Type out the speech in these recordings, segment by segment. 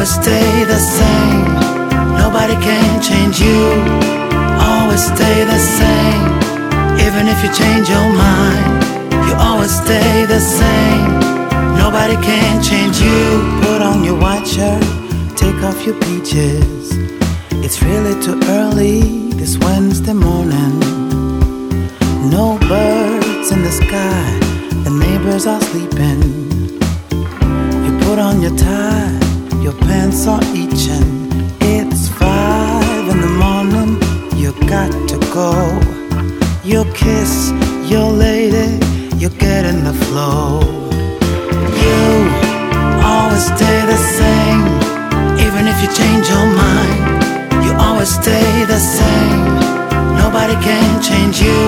always stay the same. Nobody can change you, always stay the same. Even if you change your mind, you always stay the same. Nobody can change you. Put on your white shirt, take off your peaches. It's really too early this Wednesday morning. No birds in the sky, the neighbors are sleeping. You put on your tie, your pants are itching. It's five in the morning, you got to go. You kiss your lady, you get in the flow. You always stay the same, even if you change your mind. You always stay the same. Nobody can change you.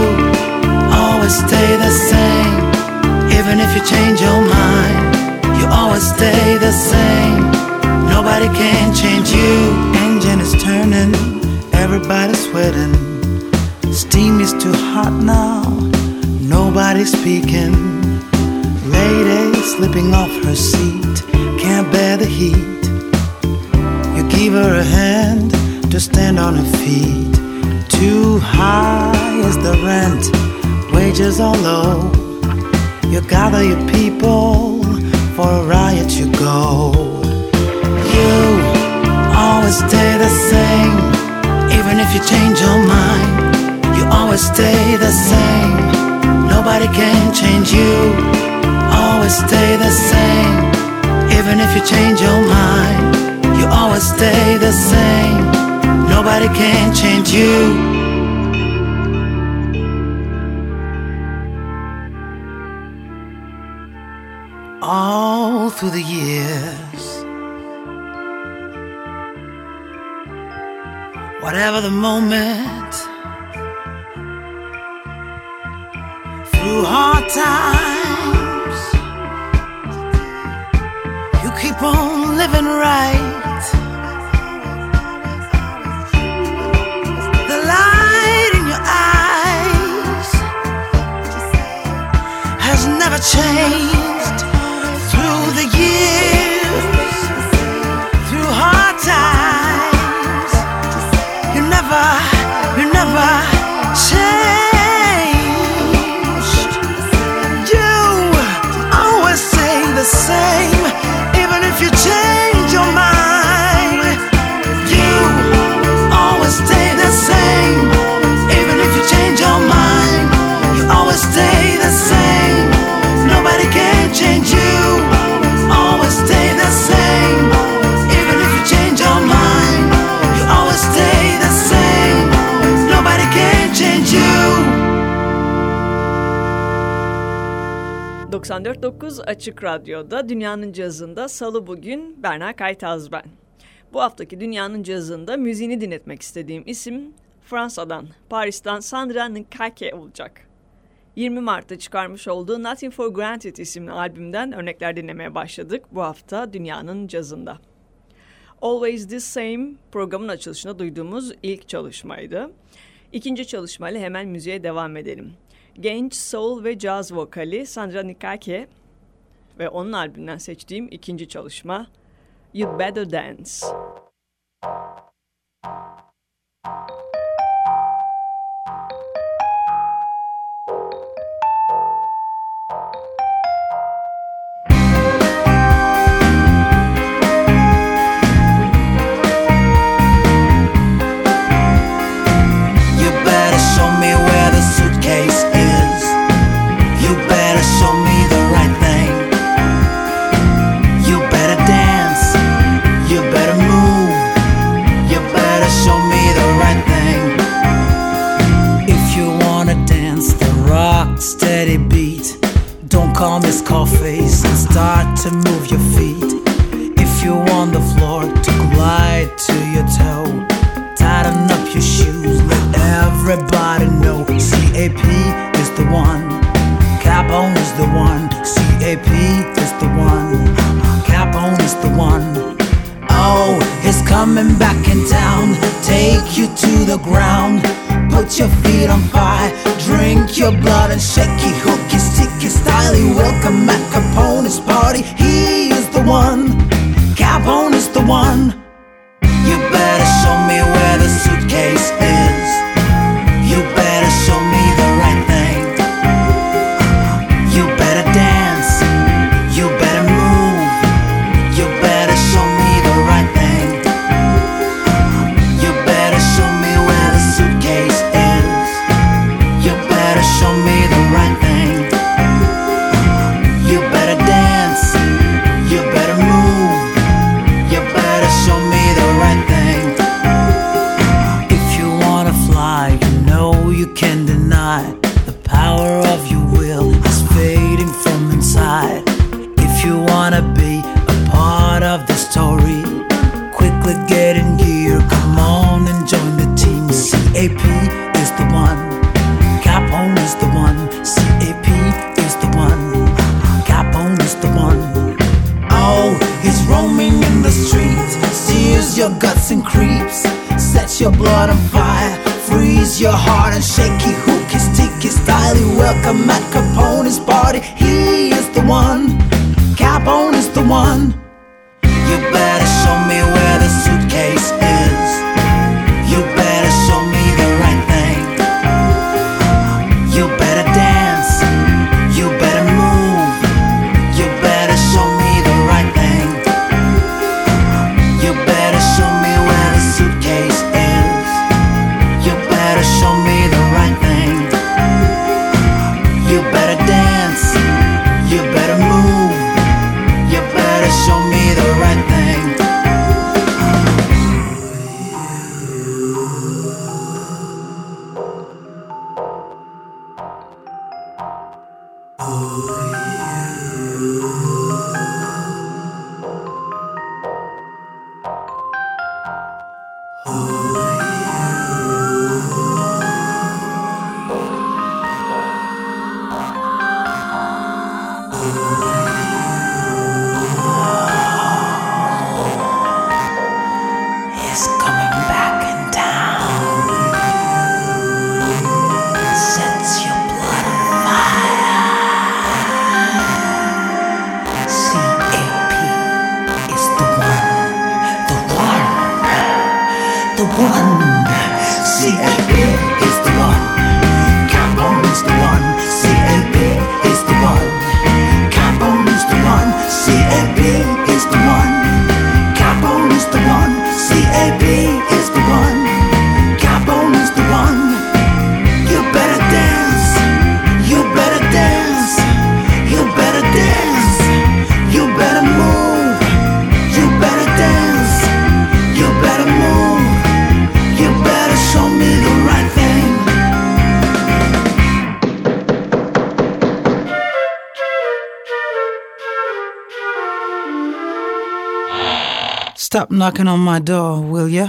Always stay the same, even if you change your mind. You always stay the same. Nobody can change you. Engine is turning, everybody's sweating. Steam is too hot now, nobody's speaking. Lady slipping off her seat, can't bear the heat. You give her a hand to stand on her feet. Too high is the rent, wages are low. You gather your people, for a riot you go. You always stay the same, even if you change your mind. You always stay the same, nobody can change you. Always stay the same, even if you change your mind. You always stay the same, nobody can change you. all through the years. Whatever the moment, through hard times, you keep on living right. The light in your eyes has never changed through the years, 94.9 Açık Radyo'da Dünyanın Cazı'nda Salı bugün Berna Kaytaz ben. Bu haftaki Dünyanın Cazı'nda müziğini dinletmek istediğim isim Fransa'dan, Paris'ten Sandra Nkake olacak. 20 Mart'ta çıkarmış olduğu Nothing for Granted isimli albümden örnekler dinlemeye başladık bu hafta Dünyanın Cazı'nda. Always the Same programın açılışında duyduğumuz ilk çalışmaydı. İkinci çalışmayla hemen müziğe devam edelim. Genç soul ve caz vokali Sandra Nikake ve onun albümünden seçtiğim ikinci çalışma You Better Dance. Call me Scarface and start to move your feet. If you want the floor to glide to your toe, tighten up your shoes, let everybody know. CAP is the one, Capone is the one, CAP is the one, Capone is the one. Oh, he's coming back in town, take you to the ground, put your feet on fire. Drink your blood and shaky hooky, sticky styly. Welcome at Capone's party. He is the one. Capone is the one. the one. Oh, he's roaming in the streets, sears your guts and creeps, sets your blood on fire, frees your heart and shaky hook his sticky style. You welcome at Capone's party, he is the one. Capone is the one. You better show me where the suitcase knocking on my door, will ya?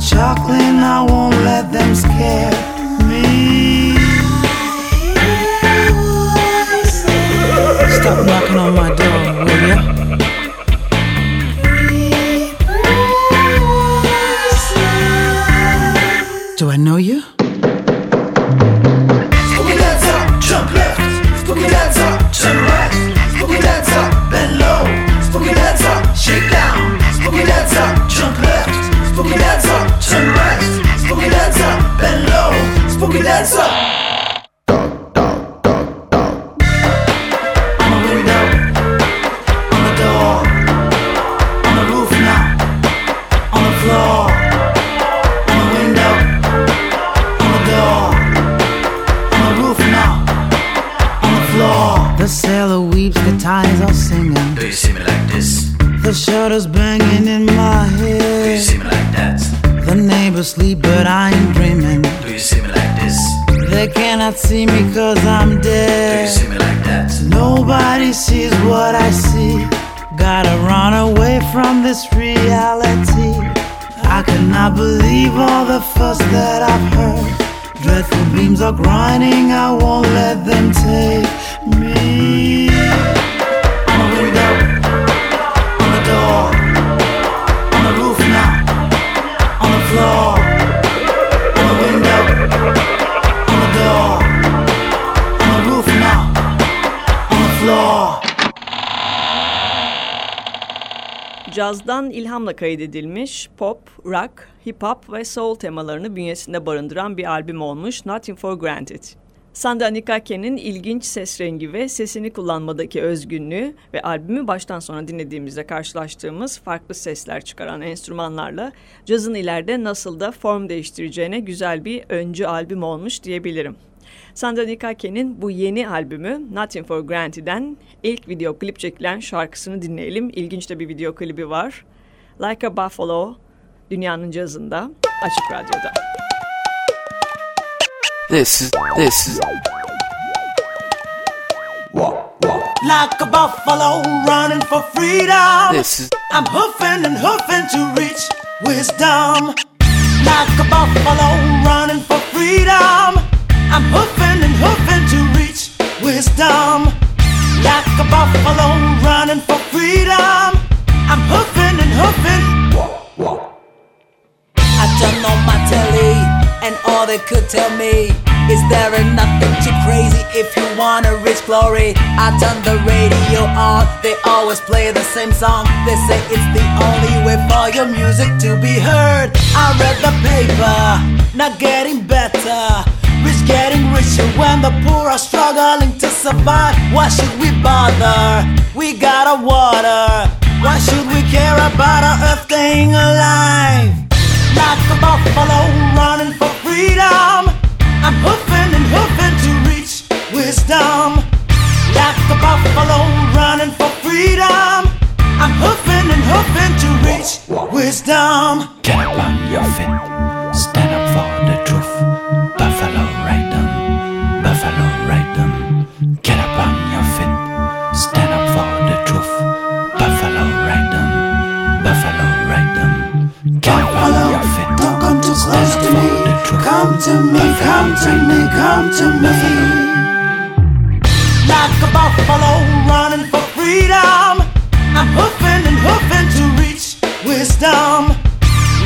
chocolate, I won't let them scare. Floor. The sailor weeps, the tides are singing, Do you see me like this? the shutters banging in my head. Do you see me like that? The neighbors sleep, but I am dreaming. Do you see me like this? They cannot see me cause I'm dead. Do you see me like that? Nobody sees what I see. Gotta run away from this reality. I cannot believe all the fuss that I've heard. Dreadful beams are grinding, I won't let them take cazdan ilhamla kaydedilmiş pop, rock, hip hop ve soul temalarını bünyesinde barındıran bir albüm olmuş Nothing for Granted. Sandra Nikake'nin ilginç ses rengi ve sesini kullanmadaki özgünlüğü ve albümü baştan sona dinlediğimizde karşılaştığımız farklı sesler çıkaran enstrümanlarla cazın ileride nasıl da form değiştireceğine güzel bir öncü albüm olmuş diyebilirim. Sandra Nikake'nin bu yeni albümü Nothing for Granted'den ilk video klip çekilen şarkısını dinleyelim. İlginç de bir video klibi var. Like a Buffalo, dünyanın cazında, Açık Radyo'da. This is this is Like a buffalo running for freedom. this is I'm hoofing and hoofing to reach wisdom. Like a buffalo running for freedom. I'm hoofing and hoofing to reach wisdom. Like a buffalo running for freedom. I'm hoofing and hoofing. I turned on my telly, and all they could tell me is there ain't nothing too crazy if you wanna reach glory. I turn the radio on, they always play the same song. They say it's the only way for your music to be heard. I read the paper, not getting better. Rich getting richer when the poor are struggling to survive. Why should we bother? We got our water. Why should we care about our earth staying alive? Like a buffalo running for freedom. I'm hoofing and hoofing to reach wisdom. Like a buffalo running for freedom. I'm hoofing and hoofing to reach wisdom. Get up on your feet, stand up for the truth. Buffalo them, buffalo them. Get up on your feet, stand up for the truth. Buffalo them, buffalo them. Get up on your feet, Don't come too close to me. Come to me, come to me, come to me. Like a buffalo running for freedom. I'm hoofing and hoofing to reach wisdom.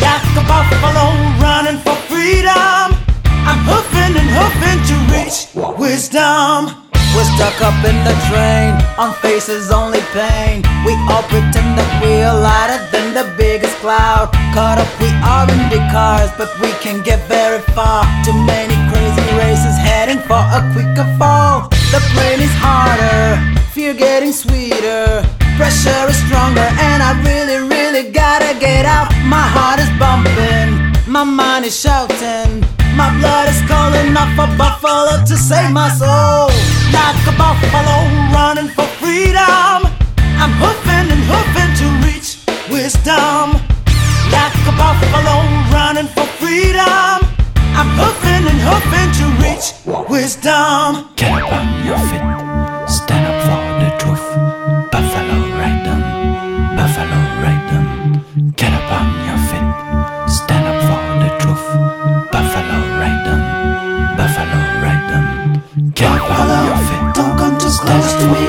Like a buffalo running for freedom. I'm hoofing and hoofing to reach wisdom. We're stuck up in the train, on faces only pain. We all pretend that we're lighter than the biggest cloud. Caught up, we are in the cars, but we can get very far. Too many crazy races heading for a quicker fall. The plane is harder, fear getting sweeter. Pressure is stronger, and I really, really gotta get out. My heart is bumping, my mind is shouting. My blood is calling off a buffalo to save my soul. Like a buffalo running for freedom. I'm hoofing and hoofing to reach wisdom. Like a buffalo running for freedom. I'm hoofing and hoofing to reach wisdom. Get up on your feet, me,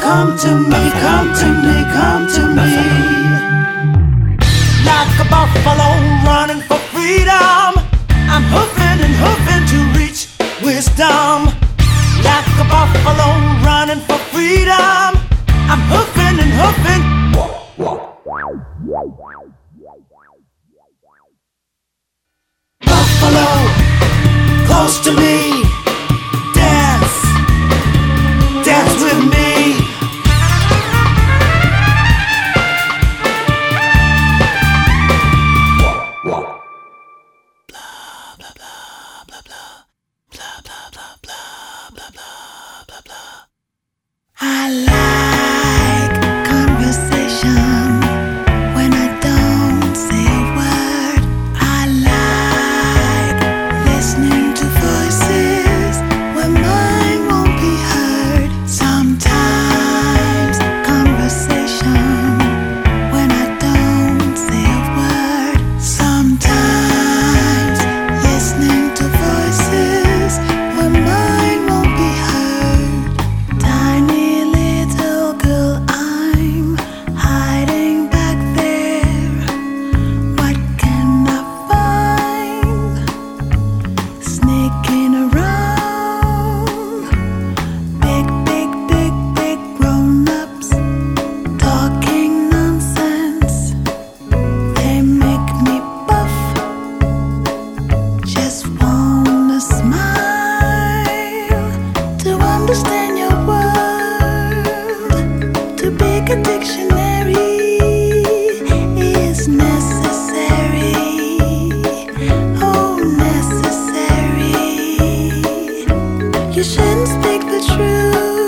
come to me, come to me, come to me. Like a buffalo running for freedom, I'm hoofing and hoofing to reach wisdom. Like a buffalo running for freedom, I'm hoofing and hoofing. Buffalo, close to me. Politicians speak the truth.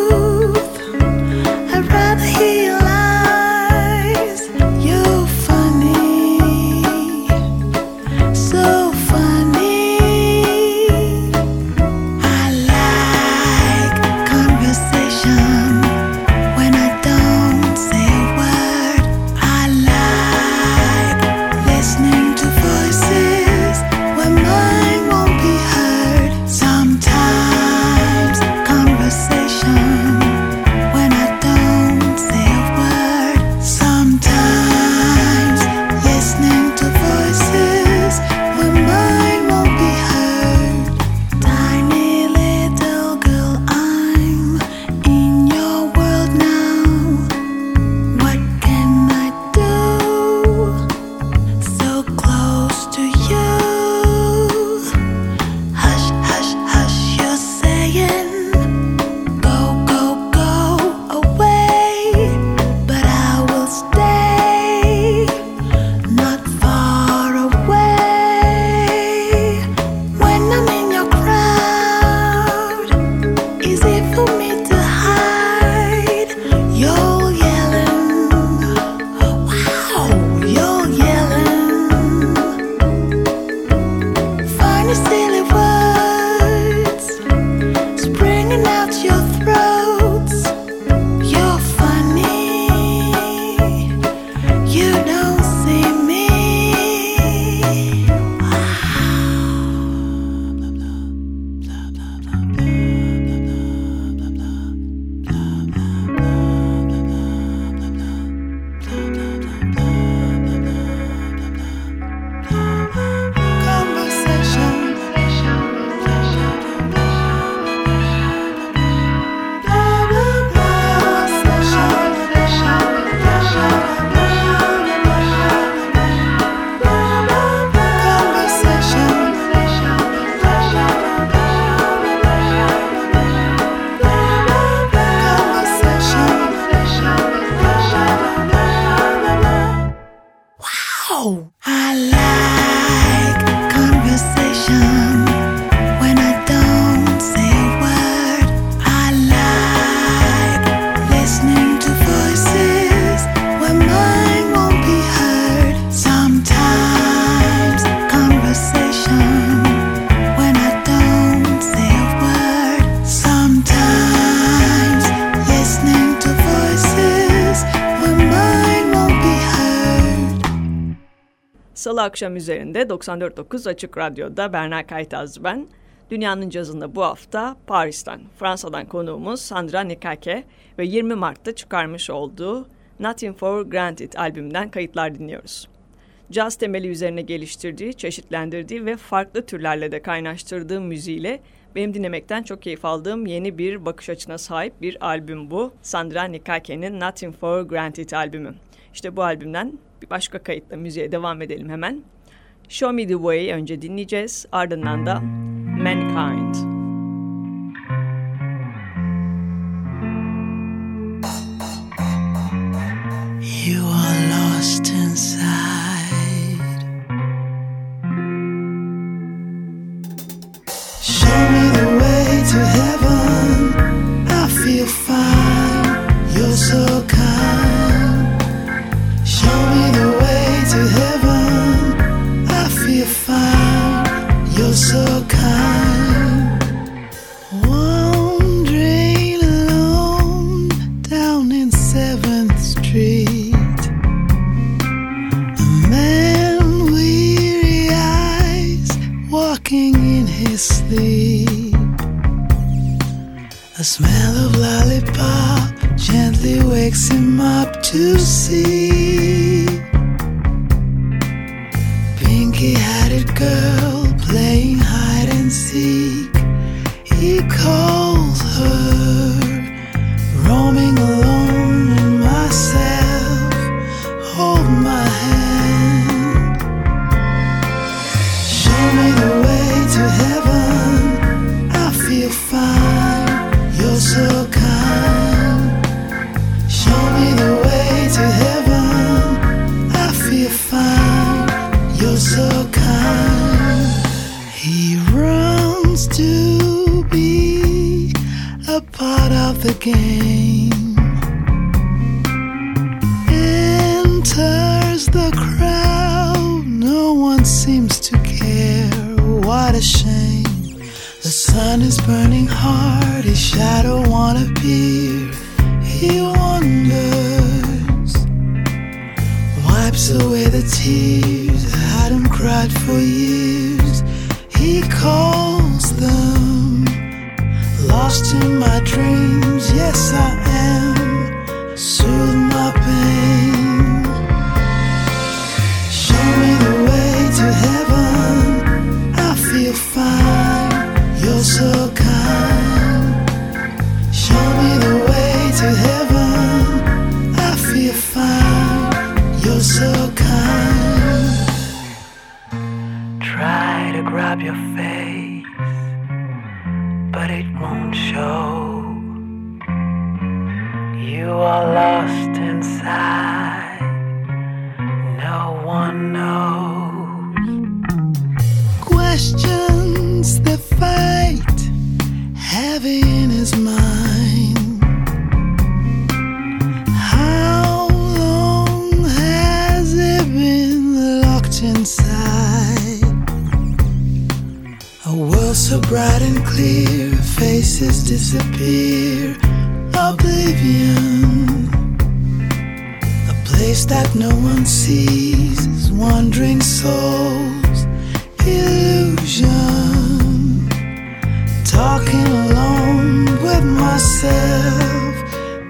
akşam üzerinde 94.9 Açık Radyo'da Berna Kaytaz ben. Dünyanın Cazı'nda bu hafta Paris'ten, Fransa'dan konuğumuz Sandra Nekake ve 20 Mart'ta çıkarmış olduğu Nothing for Granted albümünden kayıtlar dinliyoruz. Caz temeli üzerine geliştirdiği, çeşitlendirdiği ve farklı türlerle de kaynaştırdığı müziğiyle benim dinlemekten çok keyif aldığım yeni bir bakış açına sahip bir albüm bu. Sandra Nikake'nin Nothing for Granted albümü. İşte bu albümden bir başka kayıtla müziğe devam edelim hemen. Show Me The Way önce dinleyeceğiz. Ardından da Mankind. You are lost inside. Gently wakes him up to see. Pinky hatted girl playing hide and seek. He calls her, roaming alone in myself. Hold my hand. Show me the way to heaven. The game. Enters the crowd, no one seems to care. What a shame. The sun is burning hard, his shadow won't appear. He wonders, wipes away the tears, hadn't cried for years. He calls them, lost in my dreams. Yes, I am, bright and clear, faces disappear, oblivion. A place that no one sees, wandering souls, illusion. Talking alone with myself,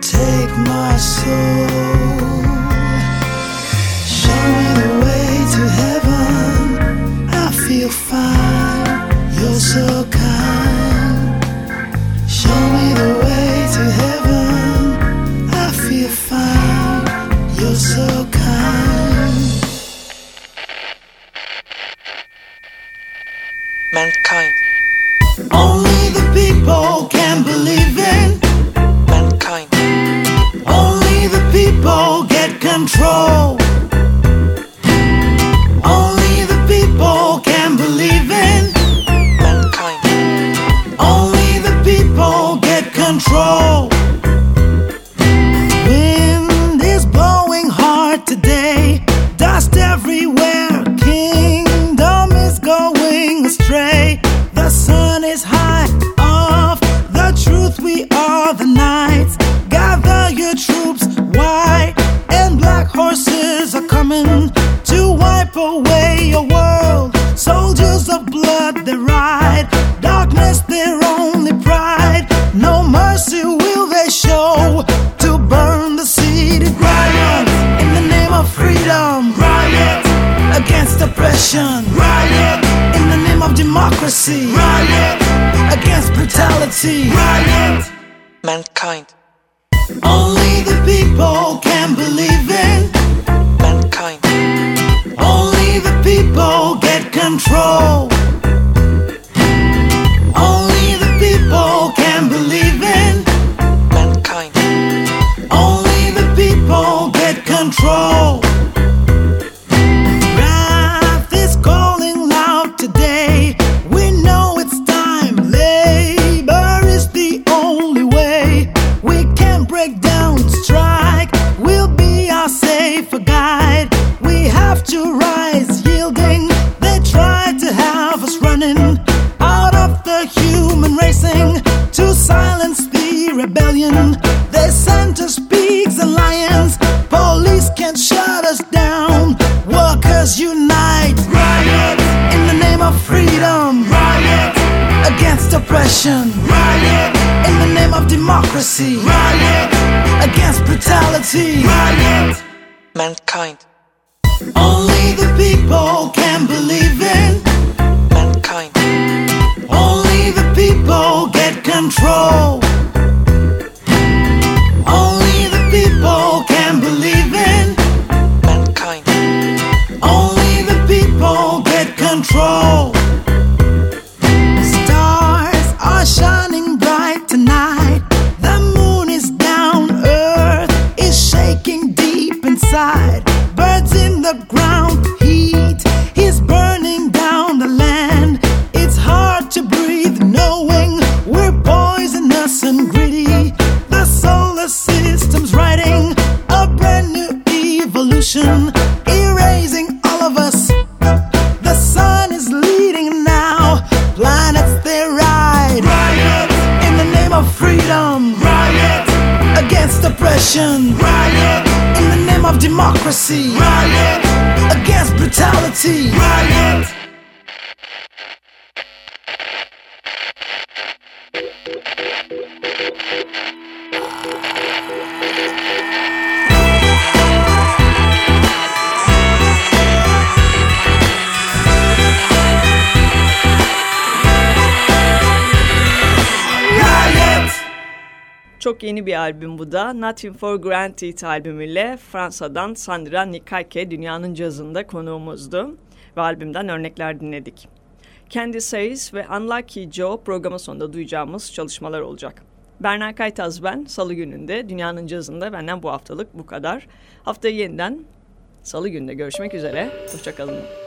take my soul. Show me the way to heaven. I feel fine, you're so the knights. Gather your troops, white and black horses are coming to wipe away your world. Soldiers of blood, they ride. Darkness, their only pride. No mercy will they show to burn the city. Riot in the name of freedom. Riot against oppression. Riot in the name of democracy. Riot against brutality. Riot. Mankind, Only see Riot! Mankind. Only the people can believe in Mankind. Only the people get control. Only the people can believe in Mankind. Only the people get control. Stars are shining revolution. Riot in the name of democracy. Riot against brutality. Riot. Çok yeni bir albüm bu da. Nothing for Granted albümüyle Fransa'dan Sandra Nikake dünyanın cazında konuğumuzdu ve albümden örnekler dinledik. Candy Says ve Unlucky Joe programın sonunda duyacağımız çalışmalar olacak. Berna Kaytaz ben. Salı gününde Dünyanın Cazı'nda benden bu haftalık bu kadar. Haftayı yeniden Salı günde görüşmek üzere. Hoşçakalın.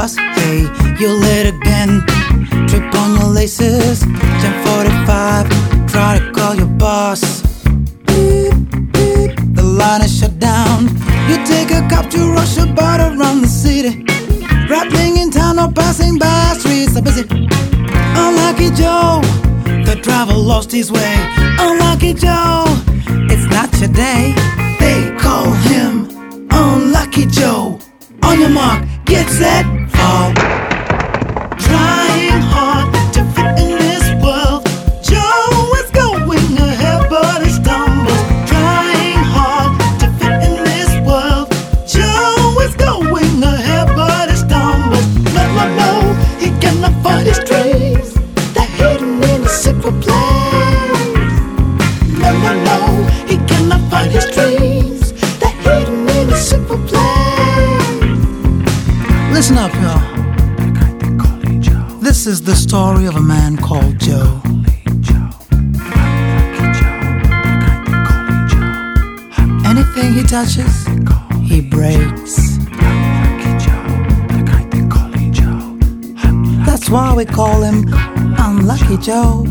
bus, hey, you're late again. Trip on your laces, 1045, try to call your boss. Beep, beep, the line is shut down. You take a cop to rush about around the city. Rapping in town or passing by, streets are busy. Unlucky Joe, the driver lost his way. Unlucky Joe, it's not your day. They call him Unlucky Joe. On your mark, get set. Oh. This is the story of a man called Joe. Anything he touches, he breaks. That's why we call him Unlucky Joe.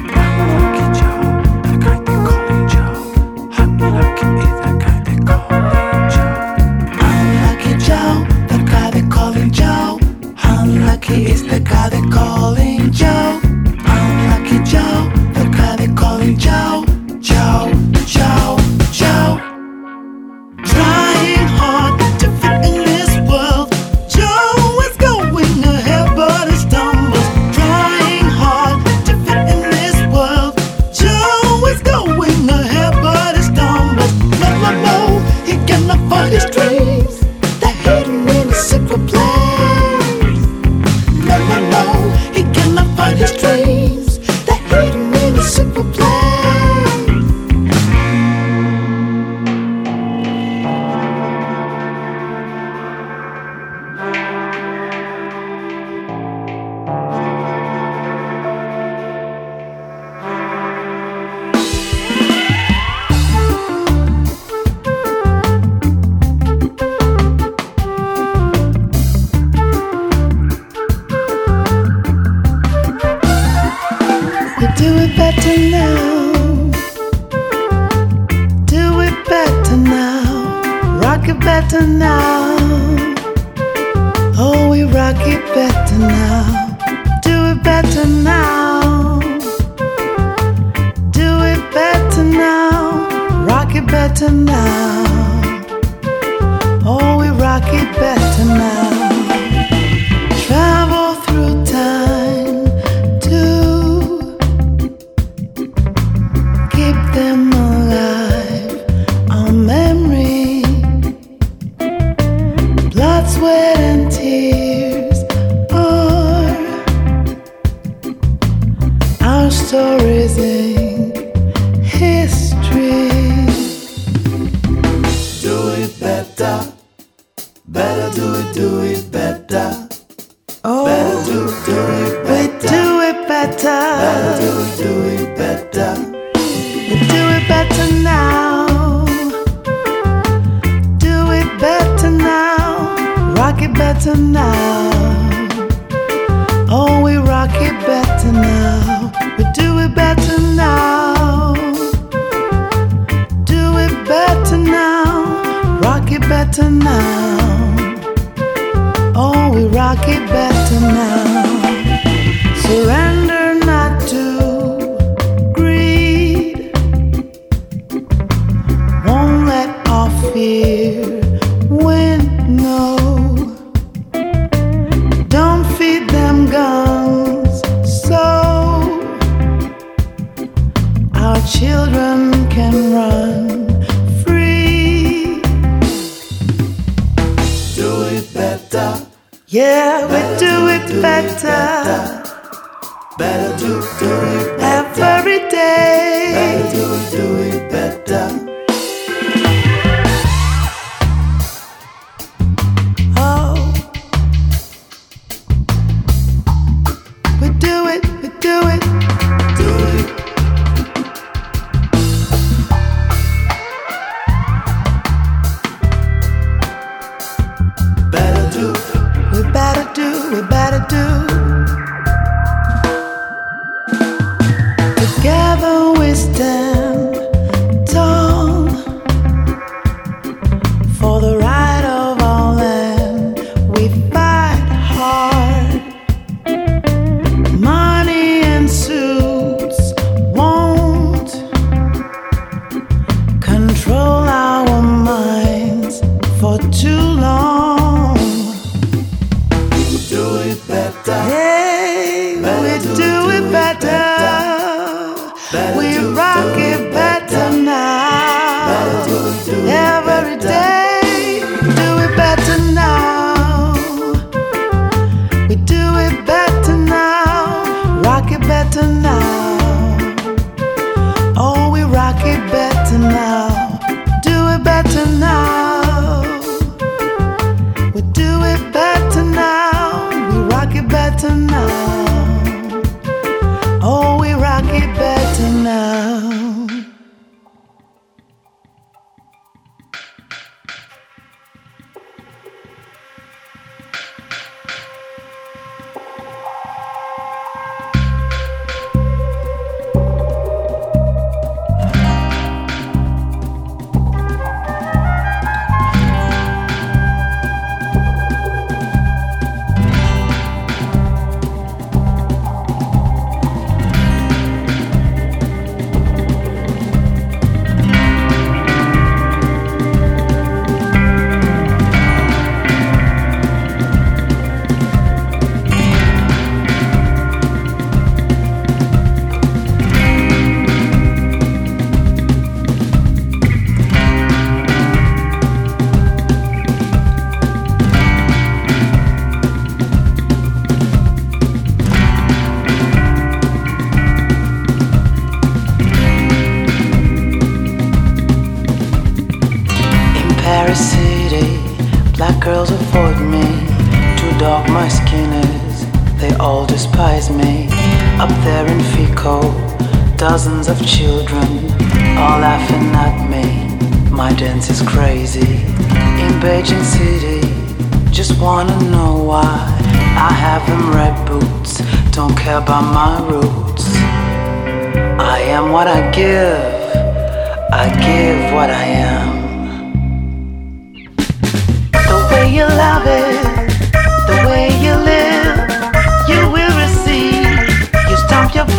te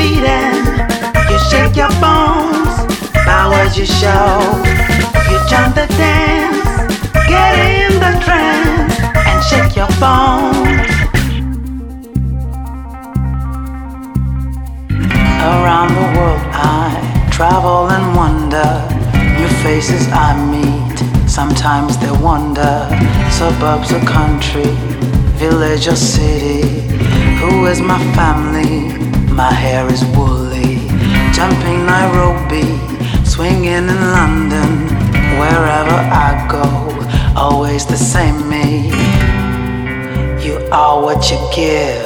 you shake your bones, powers you show. You jump the dance, get in the trend and shake your bones. Around the world I travel and wonder, new faces I meet. Sometimes they wonder, suburbs or country, village or city. Who is my family? My hair is woolly, jumping Nairobi, swinging in London. Wherever I go, always the same me. You are what you give,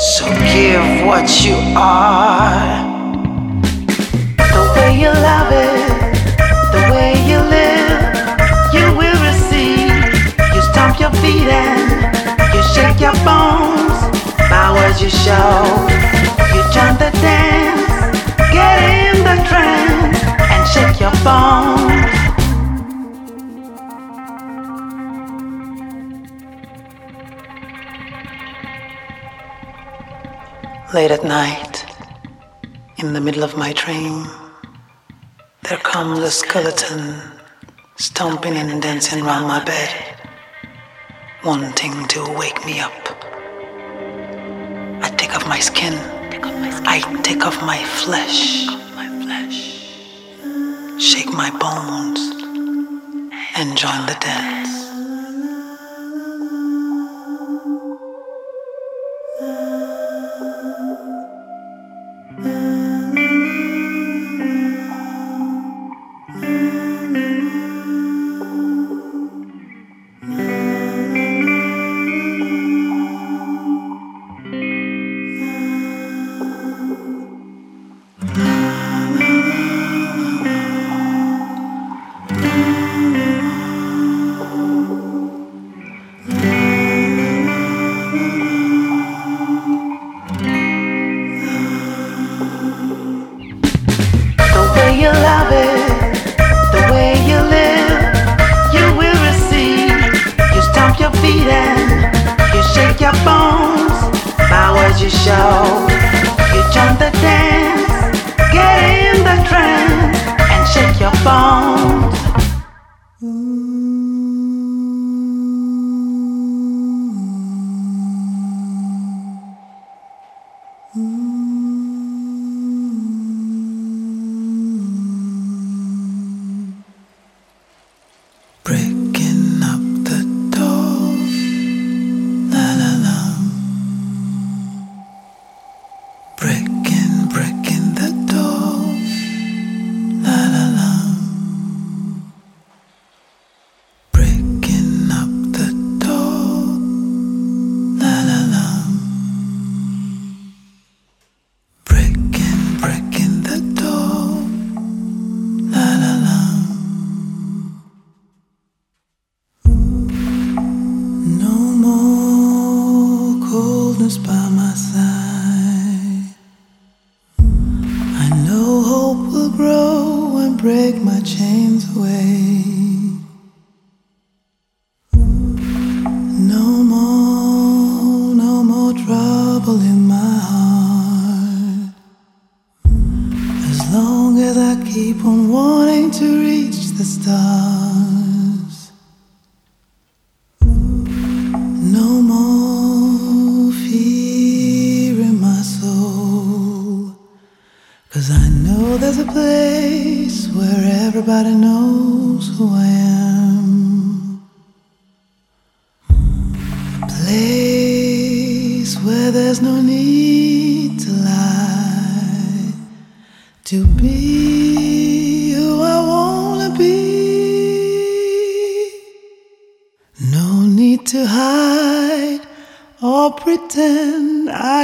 so give what you are. The way you love it, the way you live, you will receive. You stomp your feet and you shake your bones Powers you show the dance, get in the trance and shake your bones. Late at night, in the middle of my dream, there comes a skeleton stomping and dancing round my bed, wanting to wake me up. I take off my skin, I take off my flesh, shake my bones, and join the dance.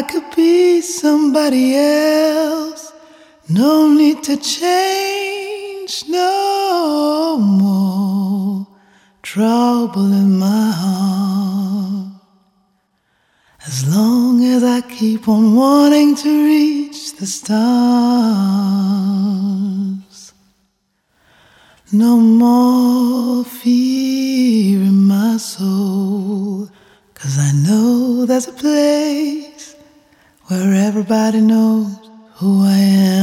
I could be somebody else. No need to change no more trouble in my heart. As long as I keep on wanting to reach the stars. No more fear in my soul. Cause I know there's a place where everybody knows who I am.